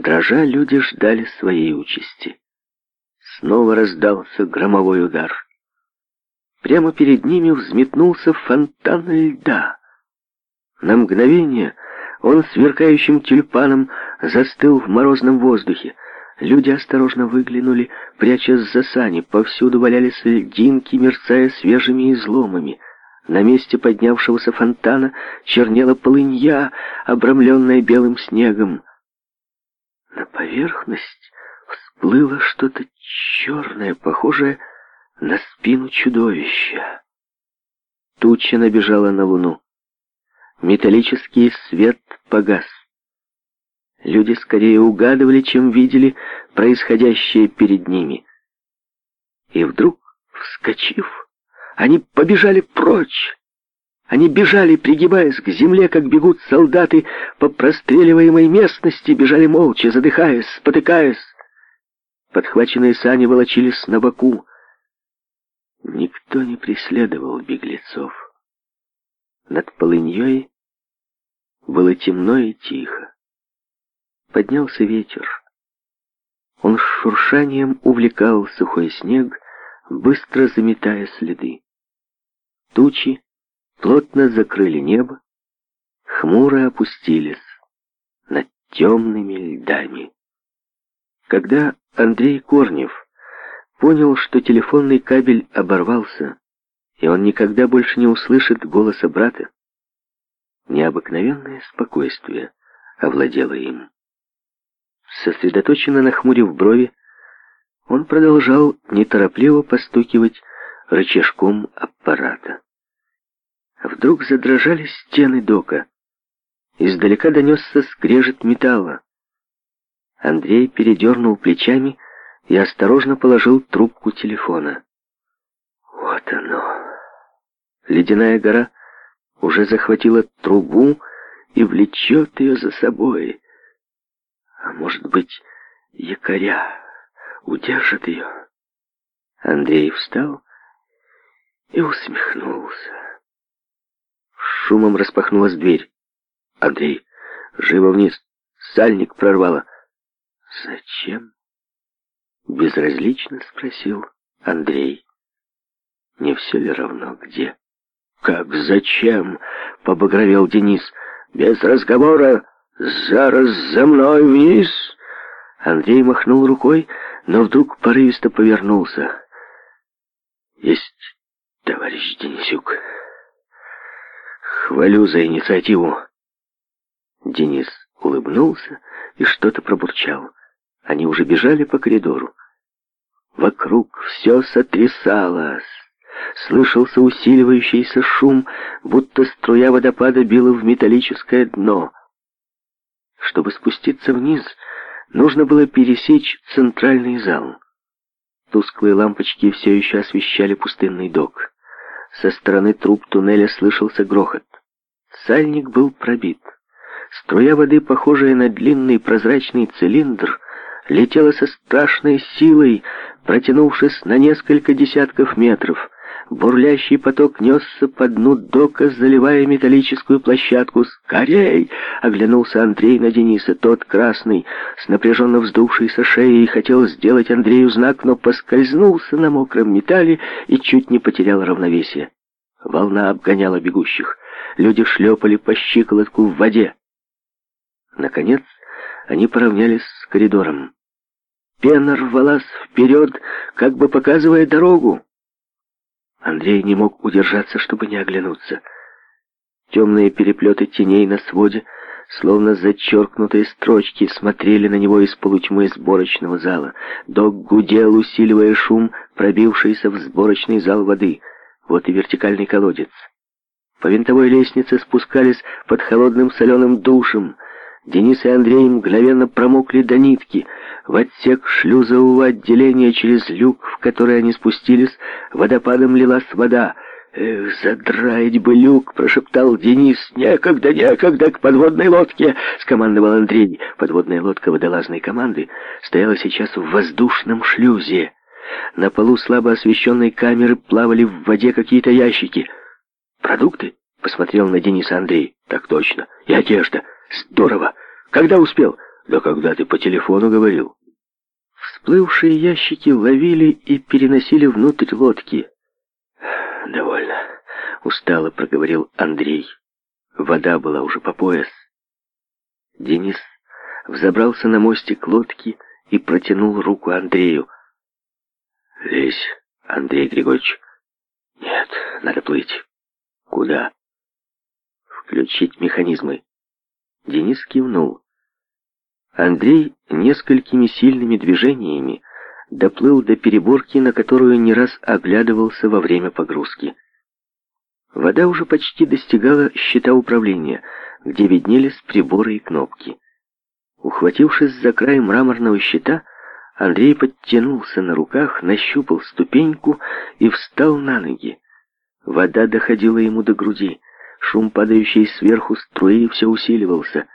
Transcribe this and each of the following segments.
Дрожа, люди ждали своей участи. Снова раздался громовой удар. Прямо перед ними взметнулся фонтан льда. На мгновение он сверкающим тюльпаном застыл в морозном воздухе. Люди осторожно выглянули, прячась за сани. Повсюду валялись льдинки, мерцая свежими изломами. На месте поднявшегося фонтана чернела полынья, обрамленная белым снегом поверхность всплыло что-то черное, похожее на спину чудовища. Туча набежала на луну. Металлический свет погас. Люди скорее угадывали, чем видели происходящее перед ними. И вдруг, вскочив, они побежали прочь, они бежали, пригибаясь к земле, как бегут солдаты по простреливаемой местности, бежали молча, задыхаясь, спотыкаясь. Подхваченные сани волочились на боку. Никто не преследовал беглецов. Над полыньей было темно и тихо. Поднялся ветер. Он с шуршанием увлекал сухой снег, быстро заметая следы. Тучи плотно закрыли небо, хмуро опустились над темными льдами. Когда Андрей Корнев понял, что телефонный кабель оборвался, и он никогда больше не услышит голоса брата, необыкновенное спокойствие овладело им. Сосредоточенно нахмурив брови, он продолжал неторопливо постукивать рычажком аппарата. Вдруг задрожали стены дока. Издалека донесся скрежет металла. Андрей передернул плечами и осторожно положил трубку телефона. Вот оно. Ледяная гора уже захватила трубу и влечет ее за собой. А может быть, якоря удержит ее? Андрей встал и усмехнулся шумом распахнулась дверь. Андрей живо вниз. Сальник прорвало. «Зачем?» Безразлично спросил Андрей. «Не все ли равно где?» «Как зачем?» — побагровел Денис. «Без разговора! Зараз за мной вниз!» Андрей махнул рукой, но вдруг порывисто повернулся. «Есть, товарищ Денисюк!» Хвалю за инициативу. Денис улыбнулся и что-то пробурчал. Они уже бежали по коридору. Вокруг все сотрясалось. Слышался усиливающийся шум, будто струя водопада била в металлическое дно. Чтобы спуститься вниз, нужно было пересечь центральный зал. Тусклые лампочки все еще освещали пустынный док. Со стороны труб туннеля слышался грохот. Сальник был пробит. Струя воды, похожая на длинный прозрачный цилиндр, летела со страшной силой, протянувшись на несколько десятков метров. Бурлящий поток несся по дну дока, заливая металлическую площадку. «Скорей!» — оглянулся Андрей на Дениса. Тот красный, с напряженно вздувшейся шеей, хотел сделать Андрею знак, но поскользнулся на мокром металле и чуть не потерял равновесие. Волна обгоняла бегущих. Люди шлепали по щиколотку в воде. Наконец, они поравнялись с коридором. Пена рвалась вперед, как бы показывая дорогу. Андрей не мог удержаться, чтобы не оглянуться. Темные переплеты теней на своде, словно зачеркнутые строчки, смотрели на него из полутьмы сборочного зала. Дог гудел, усиливая шум, пробившийся в сборочный зал воды. Вот и вертикальный колодец. По винтовой лестнице спускались под холодным соленым душем. Денис и Андрей мгновенно промокли до нитки. В отсек шлюзового отделения через люк, в который они спустились, водопадом лилась вода. «Эх, задраить бы люк!» — прошептал Денис. «Некогда, некогда, к подводной лодке!» — скомандовал Андрей. Подводная лодка водолазной команды стояла сейчас в воздушном шлюзе. На полу слабо освещенной камеры плавали в воде какие-то ящики. «Продукты?» — посмотрел на Дениса Андрей. «Так точно. И одежда. Здорово. Когда успел?» «Да когда ты по телефону говорил». Всплывшие ящики ловили и переносили внутрь лодки. «Довольно», — устало проговорил Андрей. Вода была уже по пояс. Денис взобрался на мостик лодки и протянул руку Андрею. Лезь, Андрей Григорьевич. Нет, надо плыть. Куда? Включить механизмы. Денис кивнул. Андрей несколькими сильными движениями доплыл до переборки, на которую не раз оглядывался во время погрузки. Вода уже почти достигала щита управления, где виднелись приборы и кнопки. Ухватившись за край мраморного щита, Андрей подтянулся на руках, нащупал ступеньку и встал на ноги. Вода доходила ему до груди. Шум, падающей сверху струи, все усиливался.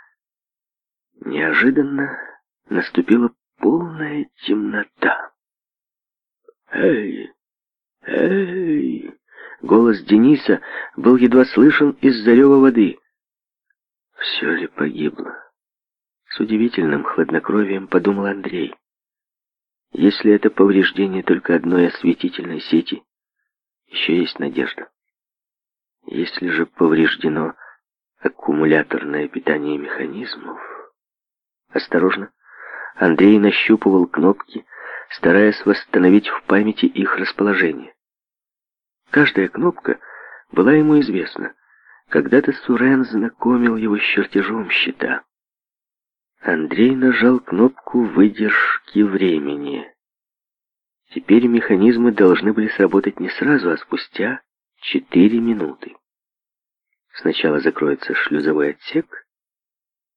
Неожиданно наступила полная темнота. «Эй! Эй!» Голос Дениса был едва слышен из зарева воды. «Все ли погибло?» С удивительным хладнокровием подумал Андрей. Если это повреждение только одной осветительной сети, еще есть надежда. Если же повреждено аккумуляторное питание механизмов... Осторожно, Андрей нащупывал кнопки, стараясь восстановить в памяти их расположение. Каждая кнопка была ему известна. Когда-то Сурен знакомил его с чертежом щита. Андрей нажал кнопку выдержки времени. Теперь механизмы должны были сработать не сразу, а спустя 4 минуты. Сначала закроется шлюзовой отсек,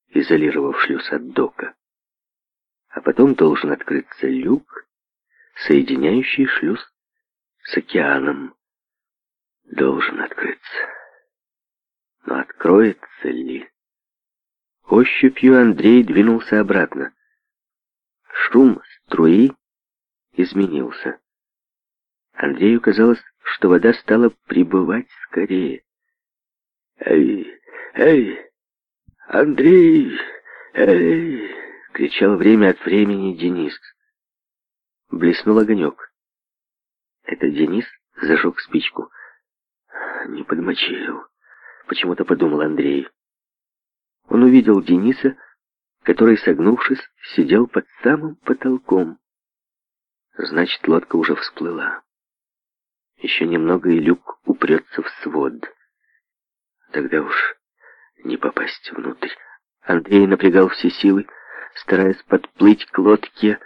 изолировав шлюз от дока, а потом должен открыться люк, соединяющий шлюз с океаном. Должен открыться. Но откроется ли? Ощупью Андрей двинулся обратно. Шум струи изменился. Андрею казалось, что вода стала прибывать скорее. «Эй, эй, Андрей, эй!» — кричал время от времени Денис. Блеснул огонек. Это Денис зажег спичку. «Не подмочил», — почему-то подумал Андрей он увидел Дениса, который, согнувшись, сидел под самым потолком. Значит, лодка уже всплыла. Еще немного, и люк упрется в свод. Тогда уж не попасть внутрь. Андрей напрягал все силы, стараясь подплыть к лодке